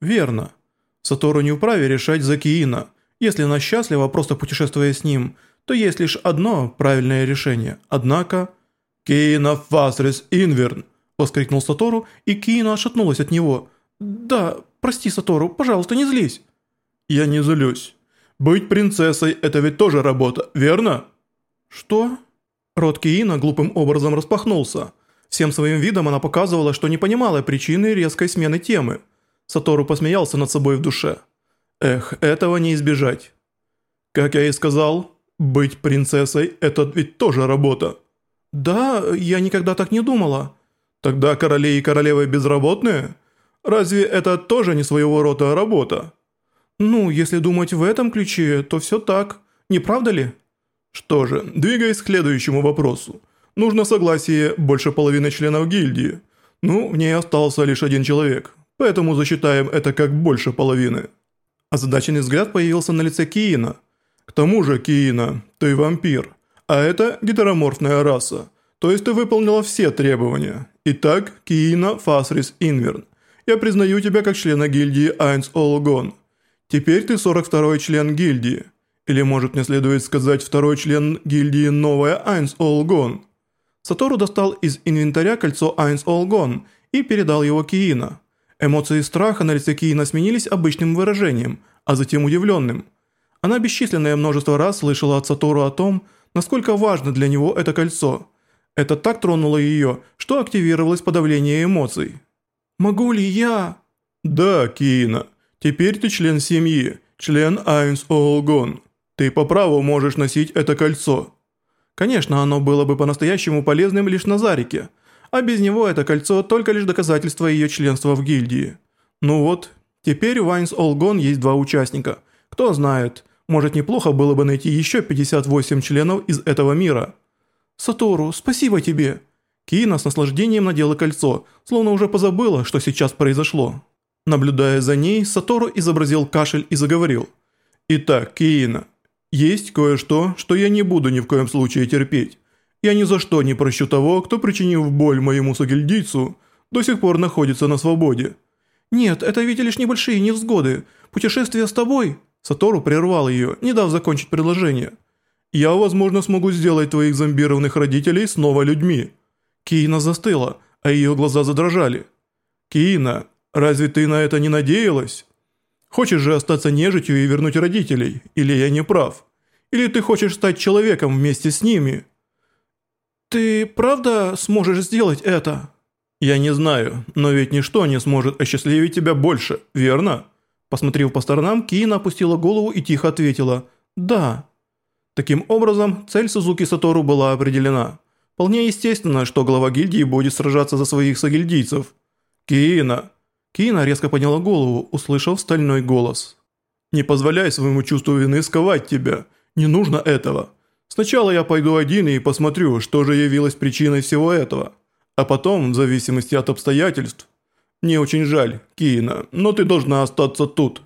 Верно. Сатору не вправе решать за Киина. Если она счастлива, просто путешествуя с ним, то есть лишь одно правильное решение. Однако... «Киина фасрис инверн!» – воскликнул Сатору, и Киина отшатнулась от него. «Да, прости, Сатору, пожалуйста, не злись». «Я не злюсь. Быть принцессой – это ведь тоже работа, верно?» «Что?» Рот Киина глупым образом распахнулся. Всем своим видом она показывала, что не понимала причины резкой смены темы. Сатору посмеялся над собой в душе. «Эх, этого не избежать». «Как я и сказал, быть принцессой – это ведь тоже работа». «Да, я никогда так не думала». «Тогда короли и королевы безработные? Разве это тоже не своего рода работа?» «Ну, если думать в этом ключе, то все так, не правда ли?» «Что же, двигаясь к следующему вопросу. Нужно согласие больше половины членов гильдии. Ну, в ней остался лишь один человек, поэтому засчитаем это как больше половины». Озадаченный взгляд появился на лице Киина. «К тому же, Киина, ты вампир, а это гетероморфная раса, то есть ты выполнила все требования. Итак, Киина Фасрис Инверн, я признаю тебя как члена гильдии Айнс Олгон». Теперь ты 42-й член гильдии. Или может мне следует сказать второй член гильдии Новая Айнс Олгон. Сатору достал из инвентаря кольцо Айнс Олгон и передал его Киина. Эмоции страха на лице Киина сменились обычным выражением, а затем удивленным. Она бесчисленное множество раз слышала от Сатору о том, насколько важно для него это кольцо. Это так тронуло ее, что активировалось подавление эмоций. «Могу ли я?» «Да, Киина». Теперь ты член семьи, член Айнс Олгон. Ты по праву можешь носить это кольцо. Конечно, оно было бы по-настоящему полезным лишь на Зарике, а без него это кольцо только лишь доказательство ее членства в гильдии. Ну вот, теперь в Айнс Олгон есть два участника. Кто знает, может неплохо было бы найти еще 58 членов из этого мира. Сатору, спасибо тебе. Кина с наслаждением надела кольцо, словно уже позабыла, что сейчас произошло. Наблюдая за ней, Сатору изобразил кашель и заговорил. «Итак, Киина, есть кое-что, что я не буду ни в коем случае терпеть. Я ни за что не прощу того, кто, причинив боль моему сагильдийцу, до сих пор находится на свободе». «Нет, это ведь лишь небольшие невзгоды. Путешествие с тобой...» Сатору прервал ее, не дав закончить предложение. «Я, возможно, смогу сделать твоих зомбированных родителей снова людьми». Киина застыла, а ее глаза задрожали. «Киина, Разве ты на это не надеялась? Хочешь же остаться нежитью и вернуть родителей, или я не прав? Или ты хочешь стать человеком вместе с ними? Ты правда сможешь сделать это? Я не знаю, но ведь ничто не сможет осчастливить тебя больше, верно? Посмотрев по сторонам, Киина опустила голову и тихо ответила «Да». Таким образом, цель Сузуки Сатору была определена. Вполне естественно, что глава гильдии будет сражаться за своих сагильдийцев. «Киина, Кина резко подняла голову, услышав стальной голос. «Не позволяй своему чувству вины сковать тебя. Не нужно этого. Сначала я пойду один и посмотрю, что же явилось причиной всего этого. А потом, в зависимости от обстоятельств. Мне очень жаль, Киина, но ты должна остаться тут».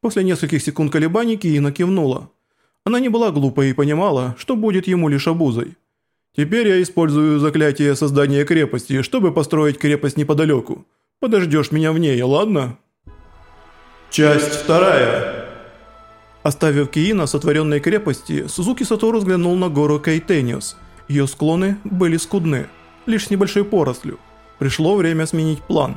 После нескольких секунд колебаний Киина кивнула. Она не была глупой и понимала, что будет ему лишь обузой. «Теперь я использую заклятие создания крепости, чтобы построить крепость неподалеку. Подождешь меня в ней, ладно?» Часть вторая. Оставив Киина сотворенной крепости, Сузуки Сатору взглянул на гору Кейтениус. Ее склоны были скудны, лишь небольшой порослью. Пришло время сменить план.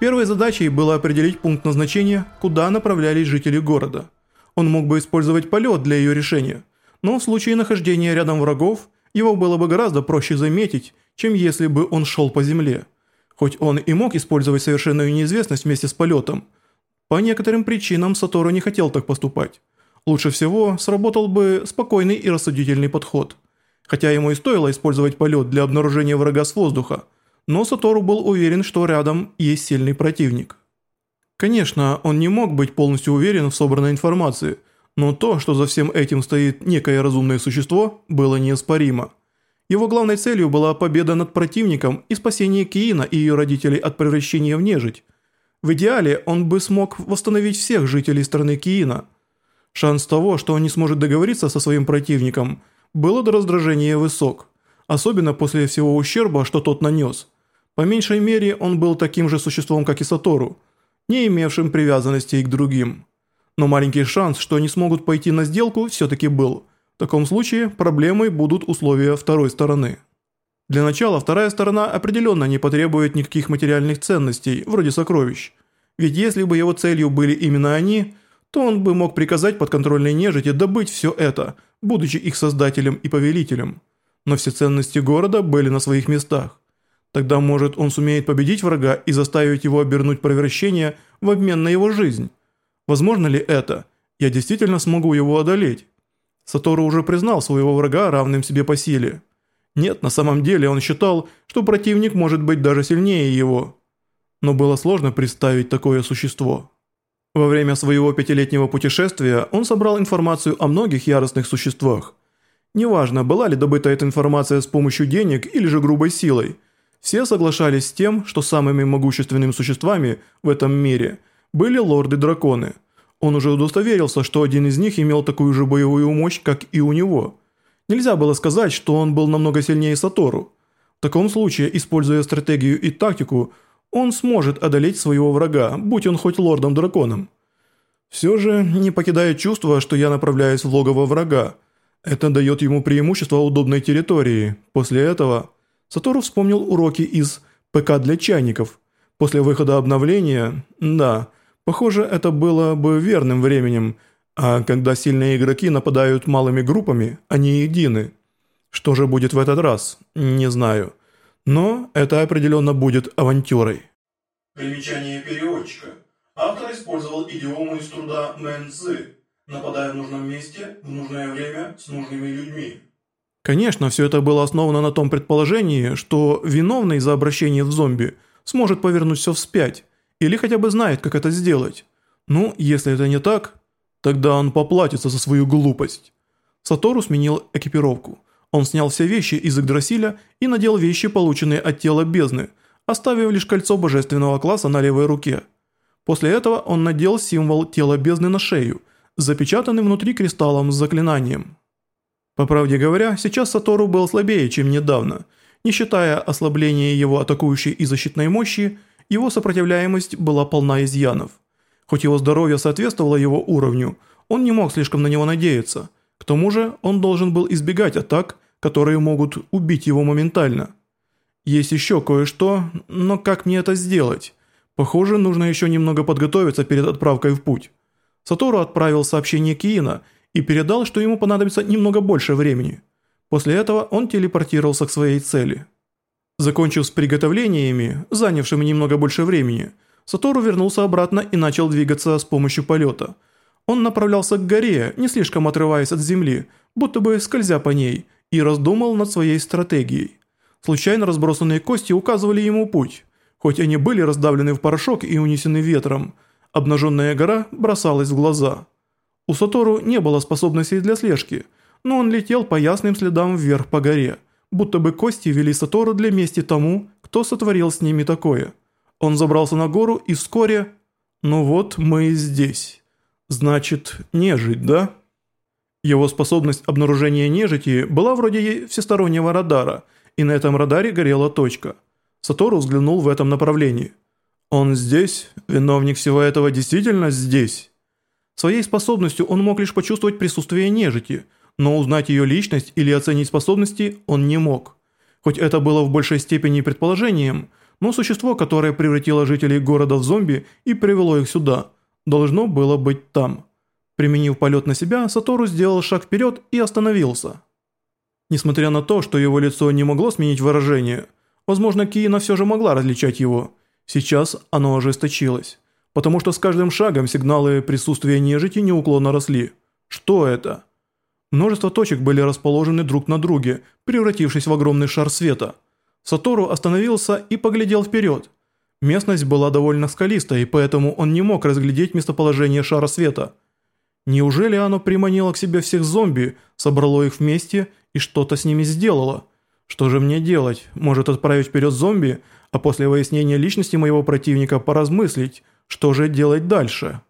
Первой задачей было определить пункт назначения, куда направлялись жители города. Он мог бы использовать полет для ее решения, но в случае нахождения рядом врагов, его было бы гораздо проще заметить, чем если бы он шел по земле. Хоть он и мог использовать совершенную неизвестность вместе с полетом, по некоторым причинам Сатору не хотел так поступать. Лучше всего сработал бы спокойный и рассудительный подход. Хотя ему и стоило использовать полет для обнаружения врага с воздуха, но Сатору был уверен, что рядом есть сильный противник. Конечно, он не мог быть полностью уверен в собранной информации, но то, что за всем этим стоит некое разумное существо, было неоспоримо. Его главной целью была победа над противником и спасение Киина и ее родителей от превращения в нежить. В идеале он бы смог восстановить всех жителей страны Киина. Шанс того, что он не сможет договориться со своим противником, было до раздражения высок, особенно после всего ущерба, что тот нанес. По меньшей мере, он был таким же существом, как и Сатору. не имевшим привязанностей к другим. Но маленький шанс, что они смогут пойти на сделку, все-таки был. В таком случае проблемой будут условия второй стороны. Для начала вторая сторона определенно не потребует никаких материальных ценностей, вроде сокровищ. Ведь если бы его целью были именно они, то он бы мог приказать подконтрольной нежити добыть все это, будучи их создателем и повелителем. Но все ценности города были на своих местах. Тогда, может, он сумеет победить врага и заставить его обернуть превращение в обмен на его жизнь. Возможно ли это? Я действительно смогу его одолеть. Сатору уже признал своего врага равным себе по силе. Нет, на самом деле он считал, что противник может быть даже сильнее его. Но было сложно представить такое существо. Во время своего пятилетнего путешествия он собрал информацию о многих яростных существах. Неважно, была ли добыта эта информация с помощью денег или же грубой силой, все соглашались с тем, что самыми могущественными существами в этом мире были лорды-драконы. Он уже удостоверился, что один из них имел такую же боевую мощь, как и у него – Нельзя было сказать, что он был намного сильнее Сатору. В таком случае, используя стратегию и тактику, он сможет одолеть своего врага, будь он хоть лордом-драконом. Все же не покидает чувство, что я направляюсь в логово врага. Это дает ему преимущество удобной территории. После этого Сатору вспомнил уроки из ПК для чайников. После выхода обновления, да, похоже, это было бы верным временем – а когда сильные игроки нападают малыми группами, они едины. Что же будет в этот раз? Не знаю. Но это определенно будет авантюрой. Примечание переводчика. Автор использовал идиому из труда Мэн Цзы, нападая в нужном месте, в нужное время, с нужными людьми. Конечно, все это было основано на том предположении, что виновный за обращение в зомби сможет повернуть все вспять, или хотя бы знает, как это сделать. Ну, если это не так, Тогда он поплатится за свою глупость. Сатору сменил экипировку. Он снял все вещи из Игдрасиля и надел вещи, полученные от тела бездны, оставив лишь кольцо божественного класса на левой руке. После этого он надел символ тела бездны на шею, запечатанный внутри кристаллом с заклинанием. По правде говоря, сейчас Сатору был слабее, чем недавно. Не считая ослабления его атакующей и защитной мощи, его сопротивляемость была полна изъянов. Хоть его здоровье соответствовало его уровню, он не мог слишком на него надеяться. К тому же он должен был избегать атак, которые могут убить его моментально. Есть еще кое-что, но как мне это сделать? Похоже, нужно еще немного подготовиться перед отправкой в путь. Сатору отправил сообщение Киина и передал, что ему понадобится немного больше времени. После этого он телепортировался к своей цели. Закончив с приготовлениями, занявшими немного больше времени – Сатору вернулся обратно и начал двигаться с помощью полета. Он направлялся к горе, не слишком отрываясь от земли, будто бы скользя по ней, и раздумал над своей стратегией. Случайно разбросанные кости указывали ему путь. Хоть они были раздавлены в порошок и унесены ветром, обнаженная гора бросалась в глаза. У Сатору не было способностей для слежки, но он летел по ясным следам вверх по горе, будто бы кости вели Сатору для мести тому, кто сотворил с ними такое – он забрался на гору и вскоре... Ну вот мы и здесь. Значит, нежить, да? Его способность обнаружения нежити была вроде всестороннего радара, и на этом радаре горела точка. Сатору взглянул в этом направлении. Он здесь? Виновник всего этого действительно здесь? Своей способностью он мог лишь почувствовать присутствие нежити, но узнать ее личность или оценить способности он не мог. Хоть это было в большей степени предположением – но существо, которое превратило жителей города в зомби и привело их сюда, должно было быть там. Применив полет на себя, Сатору сделал шаг вперед и остановился. Несмотря на то, что его лицо не могло сменить выражение, возможно, Киина все же могла различать его. Сейчас оно ожесточилось, потому что с каждым шагом сигналы присутствия нежити неуклонно росли. Что это? Множество точек были расположены друг на друге, превратившись в огромный шар света – Сатору остановился и поглядел вперед. Местность была довольно скалистой, поэтому он не мог разглядеть местоположение шара света. Неужели оно приманило к себе всех зомби, собрало их вместе и что-то с ними сделало? Что же мне делать? Может отправить вперед зомби, а после выяснения личности моего противника поразмыслить, что же делать дальше?»